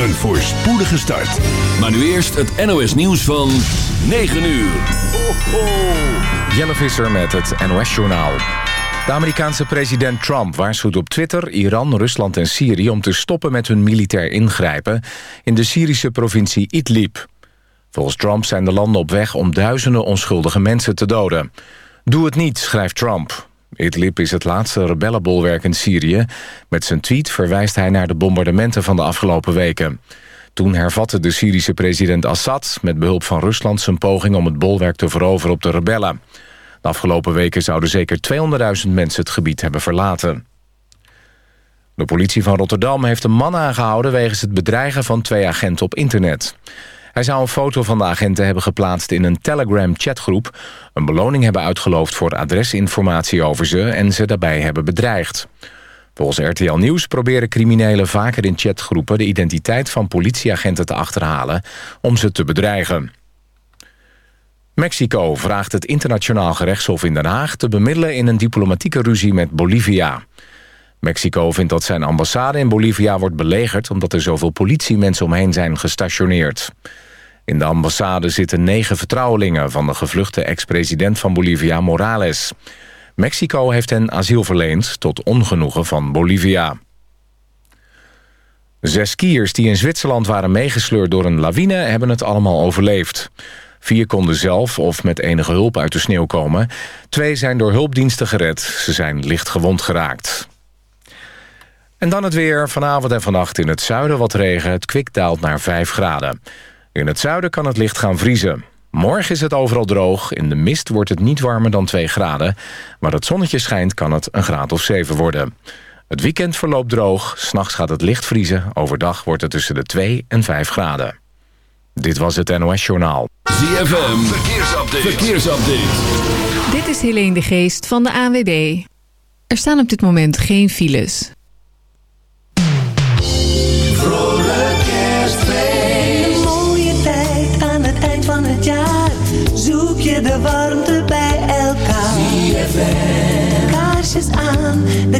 Een voorspoedige start. Maar nu eerst het NOS nieuws van 9 uur. Ho, ho. Jelle Visser met het NOS-journaal. De Amerikaanse president Trump waarschuwt op Twitter Iran, Rusland en Syrië... om te stoppen met hun militair ingrijpen in de Syrische provincie Idlib. Volgens Trump zijn de landen op weg om duizenden onschuldige mensen te doden. Doe het niet, schrijft Trump. Idlib is het laatste rebellenbolwerk in Syrië. Met zijn tweet verwijst hij naar de bombardementen van de afgelopen weken. Toen hervatte de Syrische president Assad met behulp van Rusland... zijn poging om het bolwerk te veroveren op de rebellen. De afgelopen weken zouden zeker 200.000 mensen het gebied hebben verlaten. De politie van Rotterdam heeft een man aangehouden... wegens het bedreigen van twee agenten op internet. Hij zou een foto van de agenten hebben geplaatst in een Telegram-chatgroep... een beloning hebben uitgeloofd voor adresinformatie over ze... en ze daarbij hebben bedreigd. Volgens RTL Nieuws proberen criminelen vaker in chatgroepen... de identiteit van politieagenten te achterhalen om ze te bedreigen. Mexico vraagt het internationaal gerechtshof in Den Haag... te bemiddelen in een diplomatieke ruzie met Bolivia. Mexico vindt dat zijn ambassade in Bolivia wordt belegerd... omdat er zoveel politiemensen omheen zijn gestationeerd. In de ambassade zitten negen vertrouwelingen... van de gevluchte ex-president van Bolivia, Morales. Mexico heeft hen asiel verleend tot ongenoegen van Bolivia. Zes skiers die in Zwitserland waren meegesleurd door een lawine... hebben het allemaal overleefd. Vier konden zelf of met enige hulp uit de sneeuw komen. Twee zijn door hulpdiensten gered. Ze zijn licht gewond geraakt. En dan het weer. Vanavond en vannacht in het zuiden wat regen. Het kwik daalt naar 5 graden. In het zuiden kan het licht gaan vriezen. Morgen is het overal droog. In de mist wordt het niet warmer dan 2 graden. Maar het zonnetje schijnt kan het een graad of 7 worden. Het weekend verloopt droog. S'nachts gaat het licht vriezen. Overdag wordt het tussen de 2 en 5 graden. Dit was het NOS Journaal. ZFM, verkeersupdate. verkeersupdate. Dit is Helene de Geest van de ANWB. Er staan op dit moment geen files.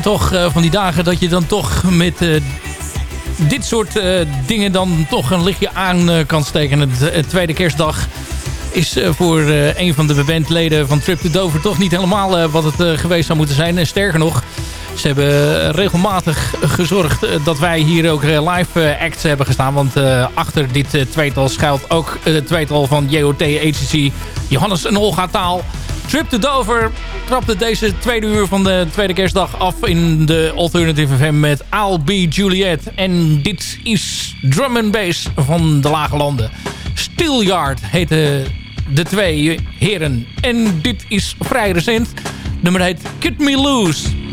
zijn toch uh, van die dagen dat je dan toch met uh, dit soort uh, dingen dan toch een lichtje aan kan steken. Het, het, tweede kerstdag is voor een van de bandleden van Trip to Dover toch niet helemaal wat het geweest zou moeten zijn. En sterker nog, ze hebben regelmatig gezorgd dat wij hier ook live acts hebben gestaan. Want achter dit tweetal schuilt ook het tweetal van JOT Agency, Johannes en Olga Taal... Trip to Dover trapte deze tweede uur van de tweede kerstdag af in de Alternative FM met I'll Juliet. En dit is drum and bass van de Lage Landen. Steelyard heten de twee heren. En dit is vrij recent. Nummer heet Cut Me Loose.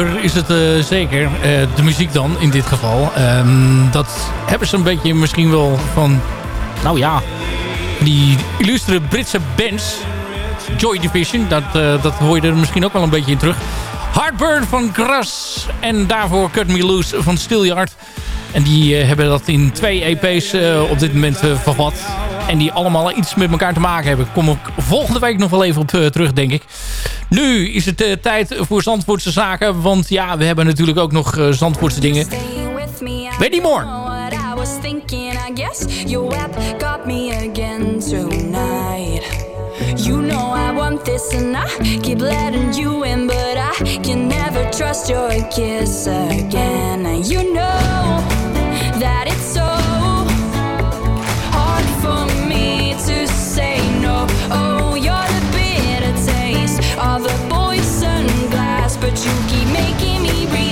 Is het eh, zeker. Eh, de muziek dan, in dit geval. Ehm, dat hebben ze een beetje misschien wel van... Nou ja, die illustere Britse bands. Joy Division, dat, eh, dat hoor je er misschien ook wel een beetje in terug. Heartburn van Gras. En daarvoor Cut Me Loose van Steelyard. En die hebben dat in twee EP's op dit moment eh, vervat. En die allemaal iets met elkaar te maken hebben. Kom ik volgende week nog wel even op terug, denk ik. Nu is het eh, tijd voor Zandvoortse zaken. Want ja, we hebben natuurlijk ook nog eh, Zandvoortse dingen. Benny Moore. You know I want this and I keep letting you in, but I can never trust your kiss again. You know that it's so you keep making me relax.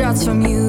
shots from you.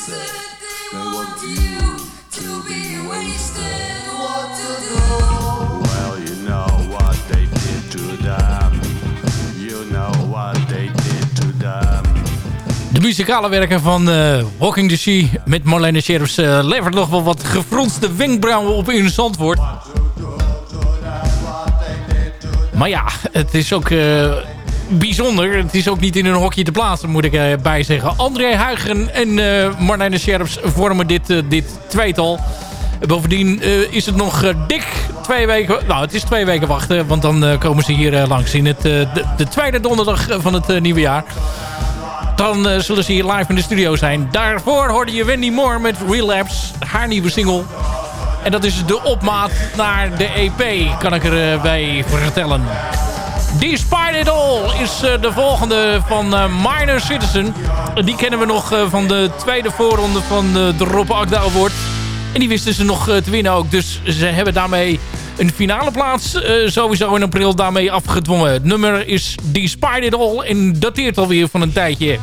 Wasted? They want you to be wasted. What to do? Well, you know what they did to them. You know what they did to them. De muzikale werken van eh, Walking the Sea met Marlene Sheriffs eh, levert nog wel wat gefronste wenkbrauwen op in Zandvoort. Maar ja, het is ook eh, bijzonder. Het is ook niet in een hokje te plaatsen, moet ik erbij zeggen. André Huigen en eh Marlene Sheriffs vormen dit, eh, dit tweetal. Bovendien eh, is het nog eh, dik twee weken... Nou, het is twee weken wachten, want dan eh, komen ze hier eh, langs in het, eh, de, de tweede donderdag van het eh, nieuwe jaar. Dan eh, zullen ze hier live in de studio zijn. Daarvoor hoorde je Wendy Moore met Relapse, haar nieuwe single. En dat is de opmaat naar de EP, kan ik erbij vertellen. Despite It All is eh, de volgende van eh, Minor Citizen. Die kennen we nog eh, van de tweede voorronde van eh, de Rob Akda Award. En die wisten ze nog eh, te winnen ook. Dus ze hebben daarmee een finale plaats eh, sowieso in april daarmee afgedwongen. Het nummer is Despite It All en dateert alweer van een tijdje.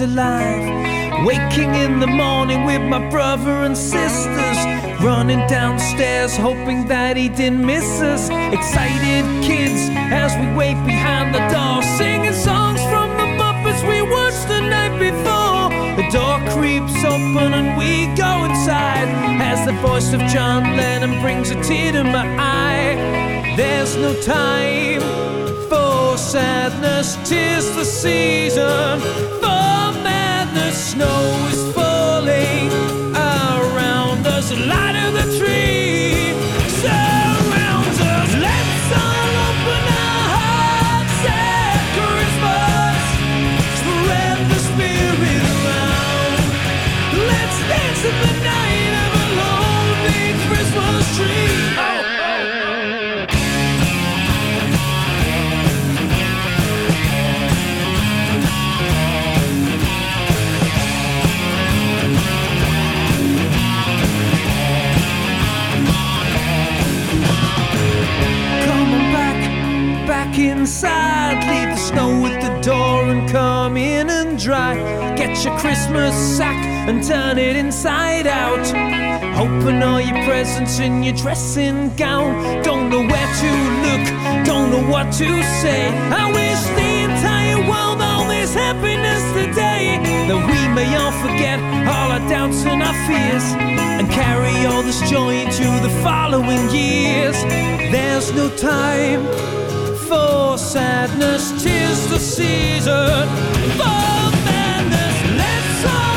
Alive. Waking in the morning with my brother and sisters, running downstairs hoping that he didn't miss us. Excited kids as we wait behind the door, singing songs from the Muppets we watched the night before. The door creeps open and we go inside as the voice of John Lennon brings a tear to my eye. There's no time for sadness, tis the season Your Christmas sack and turn it inside out. Open all your presents in your dressing gown. Don't know where to look, don't know what to say. I wish the entire world all this happiness today. That we may all forget all our doubts and our fears and carry all this joy into the following years. There's no time for sadness, tis the season for. So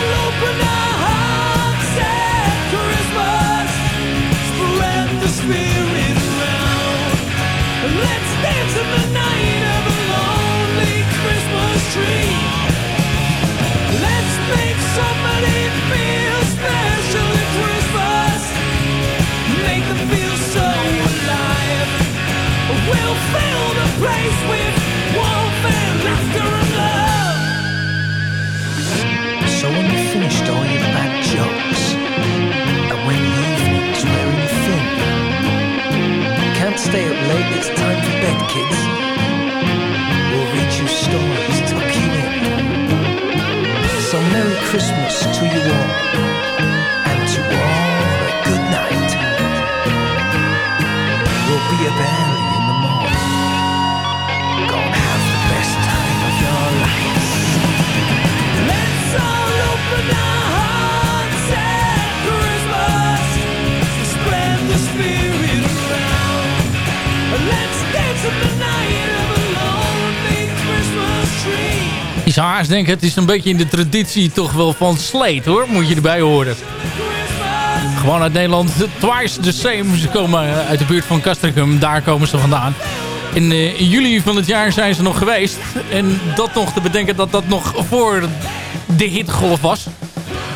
stay up late, it's time for bed, kids. We'll read you stories, you in. So Merry Christmas to you all, and to all a good night. We'll be up early Je zou haast denken, het is een beetje in de traditie toch wel van Sleet hoor. Moet je erbij horen. Gewoon uit Nederland. Twice the same. Ze komen uit de buurt van Castricum. Daar komen ze vandaan. In, eh, in juli van het jaar zijn ze nog geweest. En dat nog te bedenken dat dat nog voor de hittegolf was.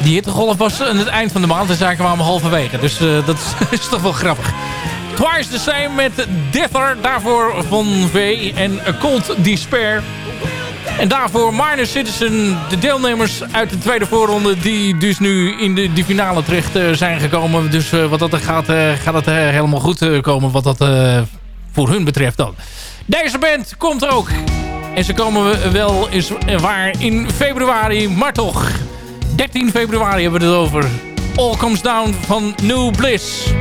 Die hittegolf was aan het eind van de maand. En zij kwamen halverwege. Dus eh, dat is, toch wel grappig. Twice the same met Dither. Daarvoor Von V en Cold Despair. En daarvoor Minor Citizen, de deelnemers uit de tweede voorronde... die dus nu in de, die finale terecht eh, zijn gekomen. Dus eh, wat dat gaat, eh, gaat het helemaal goed komen wat dat voor hun betreft dan. Deze band komt ook. En ze komen we wel eens waar in februari, maar toch. 13 februari hebben we het over. All Comes Down van New Bliss.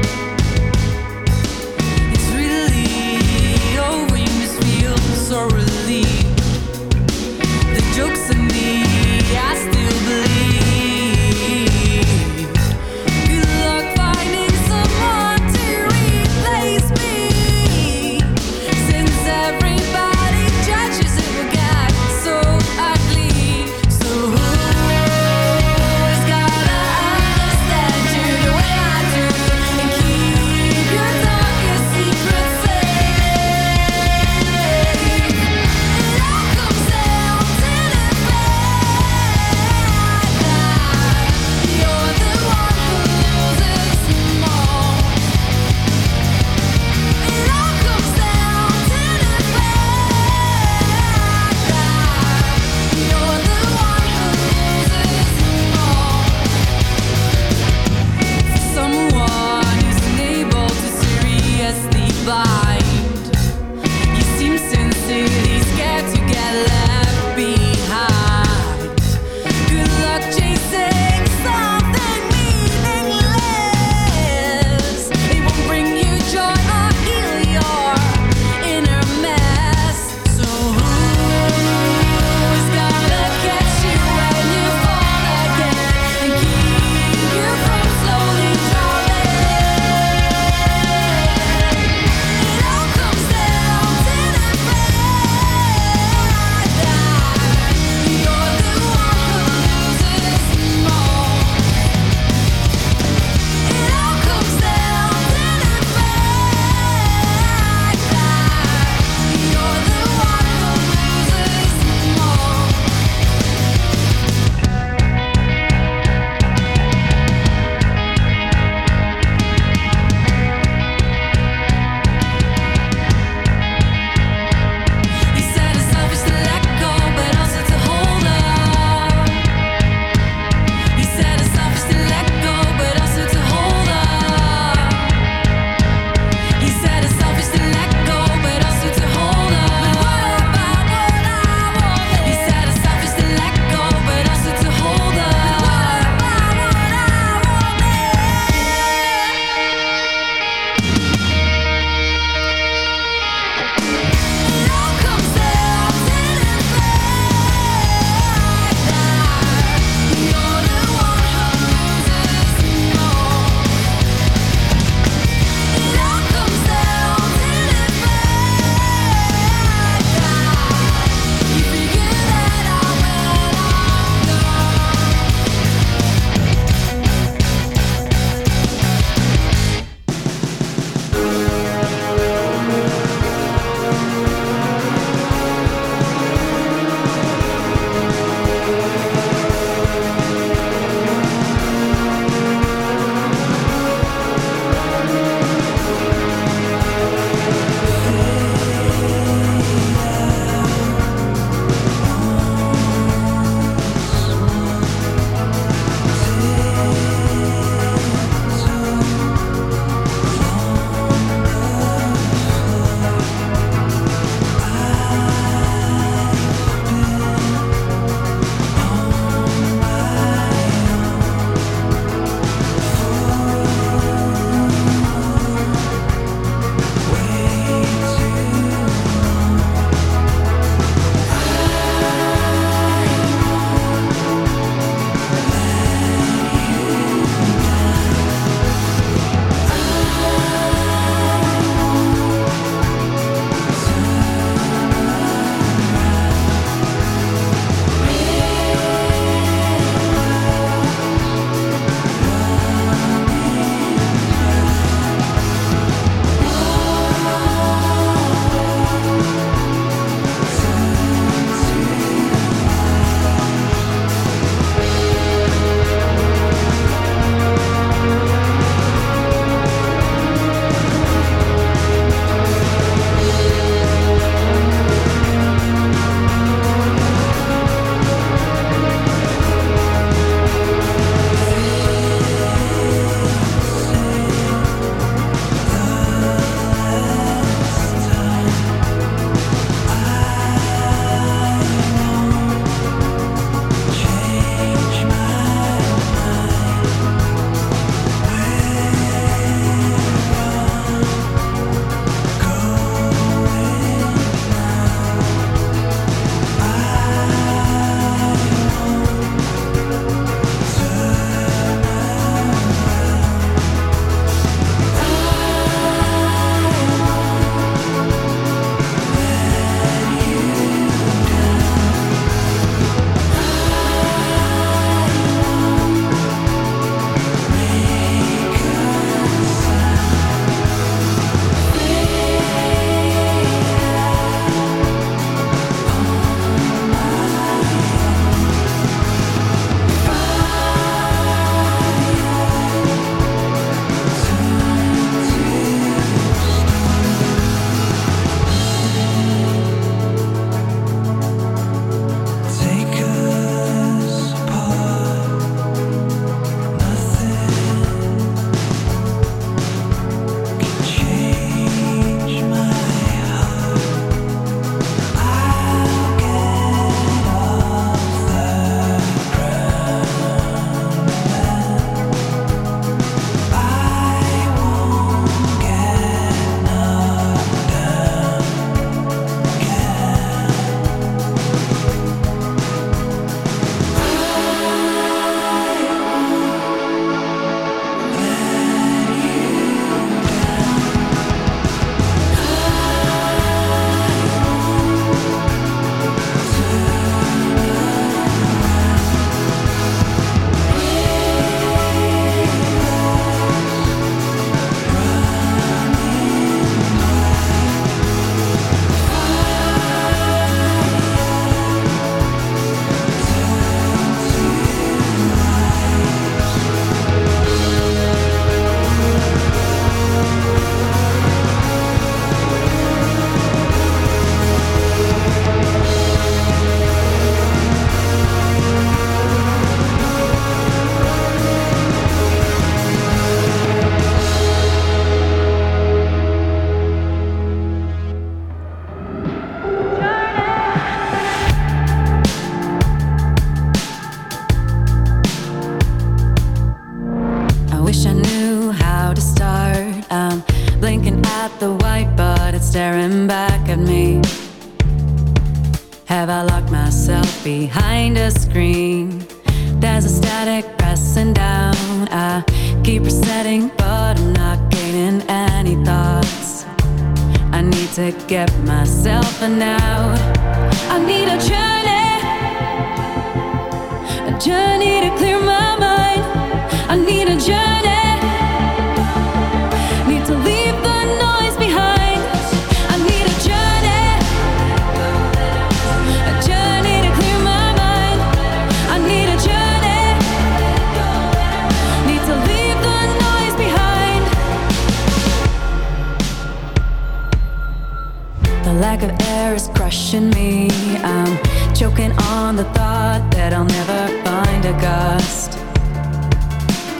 Lack of air is crushing me. I'm choking on the thought that I'll never find a gust.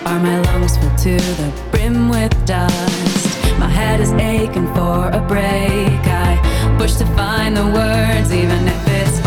Are my lungs full to the brim with dust? My head is aching for a break. I push to find the words, even if it's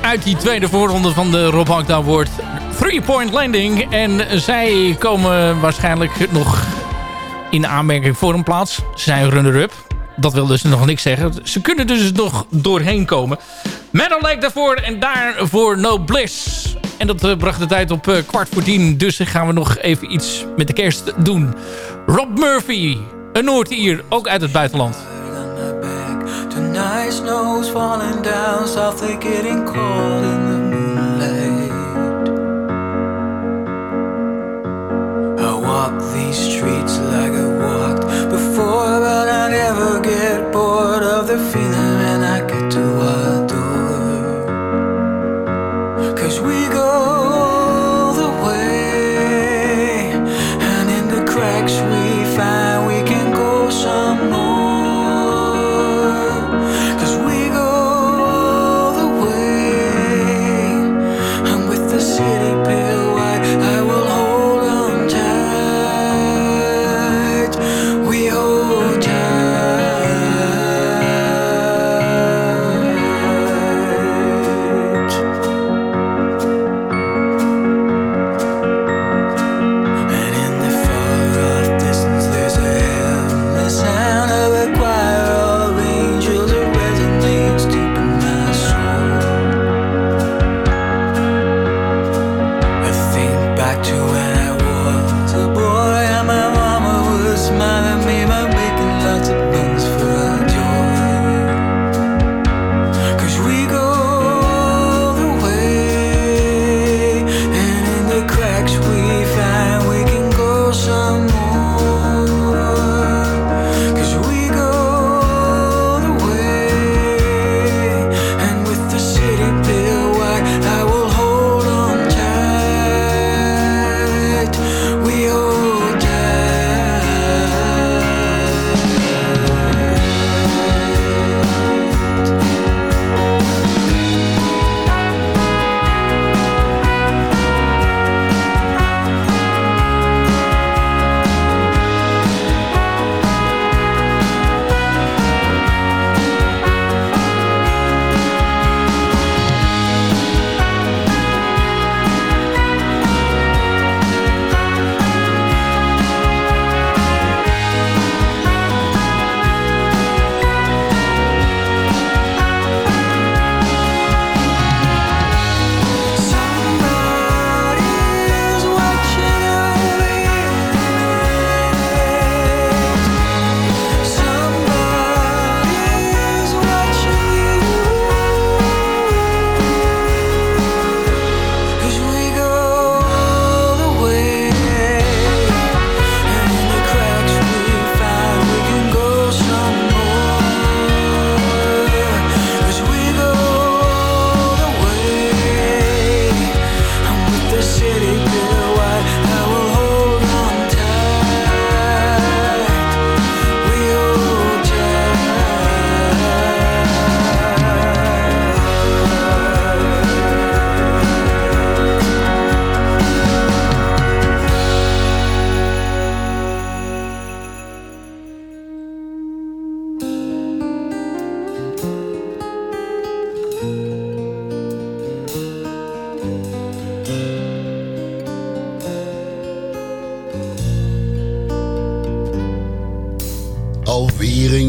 uit die tweede voorronde van de Rob Hakda wordt Three Point Landing. En zij komen waarschijnlijk nog in aanmerking voor een plaats. Ze zijn runner-up. Dat wil dus nog niks zeggen. Ze kunnen dus nog doorheen komen. Metal Lake daarvoor en daarvoor No Bliss. En dat eh, bracht de tijd op eh, kwart voor tien. Dus gaan we nog even iets met de kerst doen. Rob Murphy, een Noord-Ier, ook uit het buitenland. Tonight snow's falling down, softly getting cold in the moonlight. I walk these streets like I walked before, but I never get bored of the feeling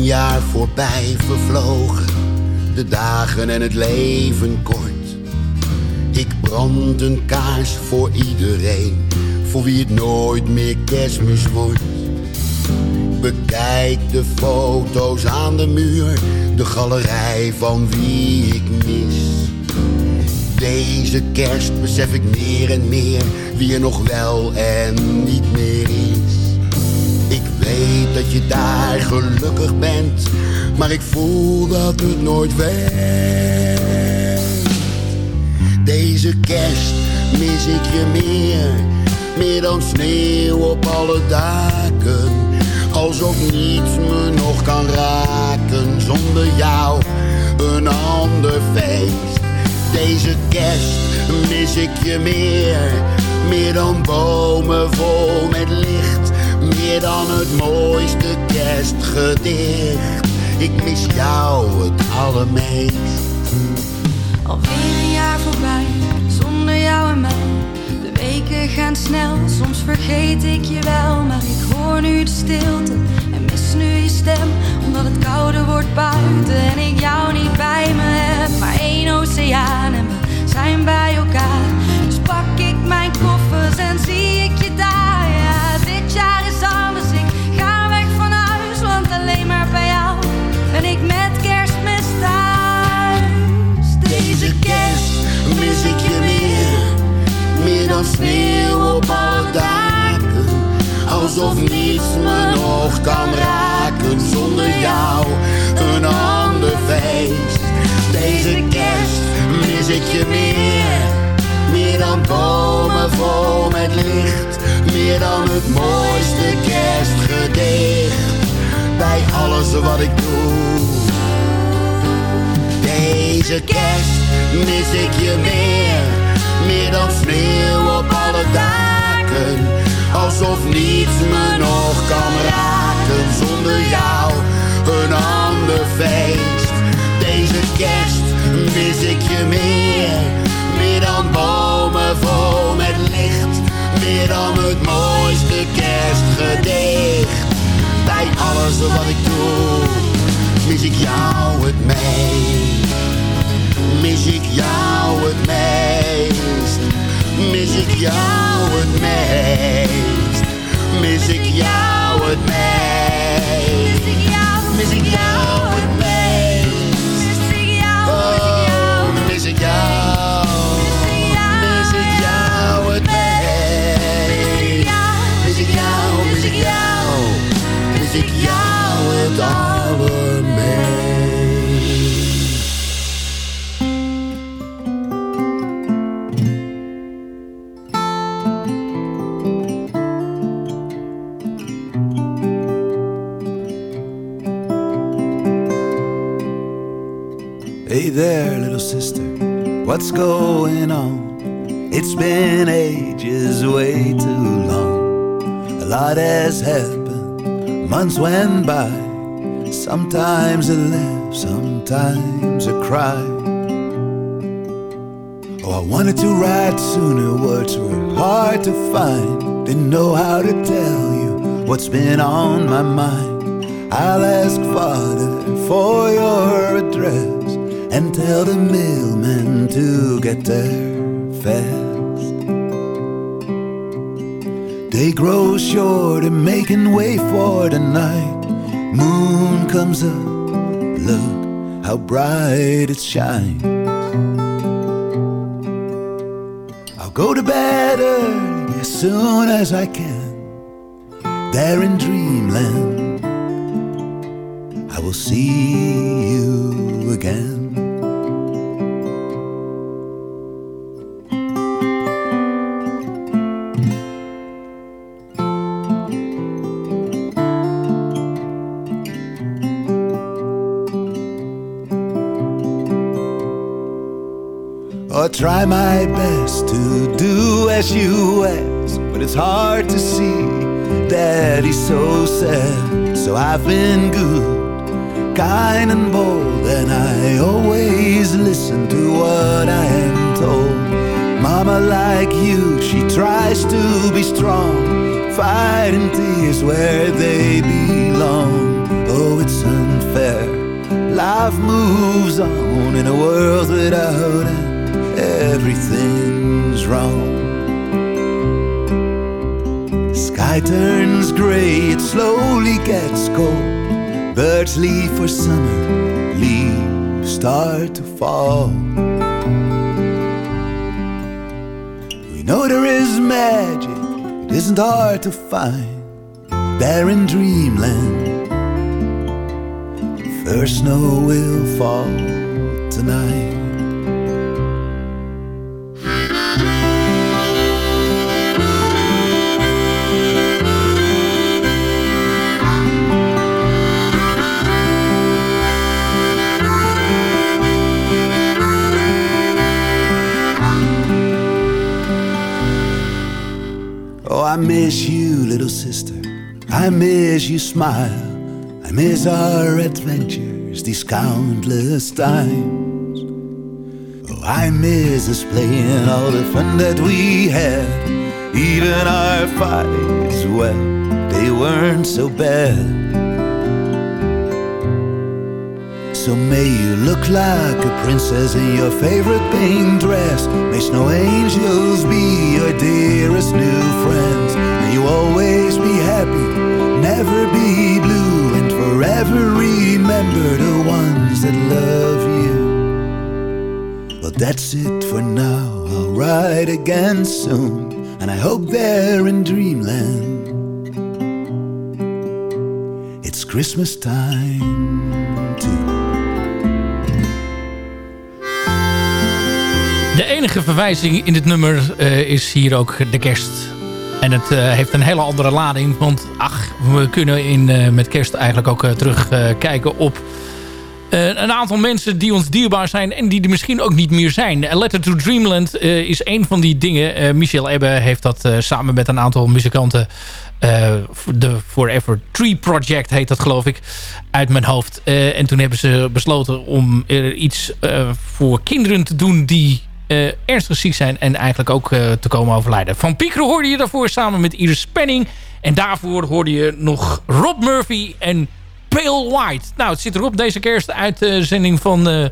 jaar voorbij vervlogen, de dagen en het leven kort. Ik brand een kaars voor iedereen, voor wie het nooit meer kerstmis wordt. Bekijk de foto's aan de muur, de galerij van wie ik mis. Deze kerst besef ik meer en meer wie er nog wel en niet meer weet dat je daar gelukkig bent, maar ik voel dat het nooit werkt. Deze kerst mis ik je meer, meer dan sneeuw op alle daken. Alsof niets me nog kan raken zonder jou, een ander feest. Deze kerst mis ik je meer, meer dan bomen vol met licht, meer dan het mooiste kerstgedicht. Ik mis jou het allermeest. Alweer een jaar voorbij, zonder jou en mij. De weken gaan snel, soms vergeet ik je wel. Maar ik hoor nu de stilte en mis nu je stem. Omdat het kouder wordt buiten en ik jou niet bij me heb. Maar één oceaan en we zijn bij elkaar. Dus pak ik mijn koffers en zie dan sneeuw op alle daken. Alsof niets me nog kan raken zonder jou, een ander feest. Deze kerst mis ik je meer, meer dan bomen vol met licht. Meer dan het mooiste kerstgedicht, bij alles wat ik doe. Deze kerst mis ik je meer, meer dan sneeuw op alle daken. Alsof niets me nog kan raken zonder jou, een ander feest. Deze kerst mis ik je meer, meer dan bomen vol met licht. Meer dan het mooiste kerstgedicht, bij alles wat ik doe mis ik jou het meest. Mis ik jou het meest. Mis ik jou het meest. Mis ik jou het meest. Meest. What's going on? It's been ages, way too long. A lot has happened, months went by. Sometimes I laugh, sometimes I cry. Oh, I wanted to write sooner, words were hard to find. Didn't know how to tell you what's been on my mind. I'll ask Father for your address and tell the mailman to get there fast. Day grows short and making way for the night. Moon comes up, look how bright it shines. I'll go to bed early as soon as I can. There in dreamland, I will see you again. Try my best to do as you ask, but it's hard to see that he's so sad. So I've been good, kind and bold, and I always listen to what I am told. Mama, like you, she tries to be strong, fighting tears where they belong. oh, it's unfair. Life moves on in a world without end. Everything's wrong. Sky turns gray, it slowly gets cold. Birds leave for summer, leaves start to fall. We know there is magic, it isn't hard to find. There in dreamland, first snow will fall tonight. I miss you, little sister. I miss you smile. I miss our adventures, these countless times. Oh, I miss us playing all the fun that we had. Even our fights, well, they weren't so bad. So may you look like a princess in your favorite pink dress. May snow angels be your dearest new friends. May you always be happy, never be blue, and forever remember the ones that love you. Well, that's it for now. I'll ride again soon, and I hope they're in dreamland. It's Christmas time enige verwijzing in dit nummer eh, is hier ook de kerst. En het eh, heeft een hele andere lading. Want ach, we kunnen in, eh, met kerst eigenlijk ook terugkijken op... een aantal mensen die ons dierbaar zijn en die er misschien ook niet meer zijn. A Letter to Dreamland is een van die dingen. Michel Ebbe heeft dat samen met een aantal muzikanten... de Forever Tree Project heet dat geloof ik, uit mijn hoofd. en toen hebben ze besloten om er iets voor kinderen te doen die ernstig ziek zijn en eigenlijk ook uh, te komen overlijden. Van Piekeren hoorde je daarvoor samen met Iris Spanning. En daarvoor hoorde je nog Rob Murphy en Pale White. Nou, het zit erop. Deze kerstuitzending van uh,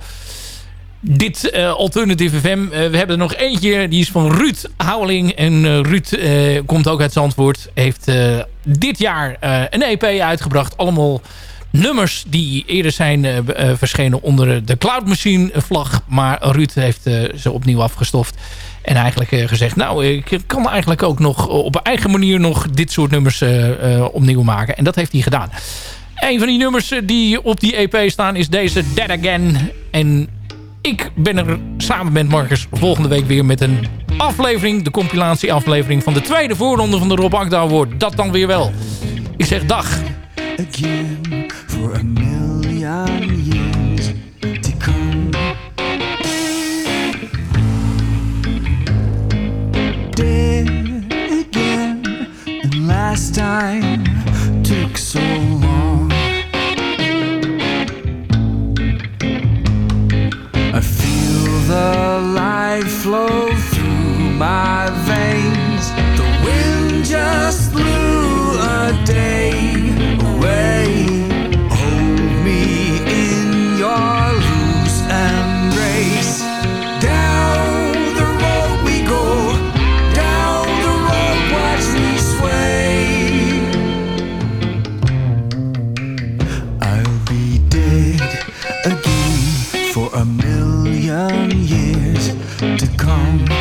dit Alternative FM. we hebben er nog eentje. Die is van Ruud Houweling. En Ruud komt ook uit Zandvoort. Heeft dit jaar een EP uitgebracht. Allemaal nummers die eerder zijn uh, uh, verschenen onder de Cloud Machine vlag. Maar Ruud heeft uh, ze opnieuw afgestoft. En eigenlijk gezegd, nou, ik kan eigenlijk ook nog op eigen manier nog dit soort nummers opnieuw maken. En dat heeft hij gedaan. Een van die nummers die op die EP staan is deze Dead Again. En ik ben er samen met Marcus volgende week weer met een aflevering. De compilatieaflevering van de tweede voorronde van de Rob Akda Award. Dat dan weer wel. Ik zeg dag. For a million years to come. Dead again, and last time took so long. I feel the life flow through my veins. The wind just blew a day come.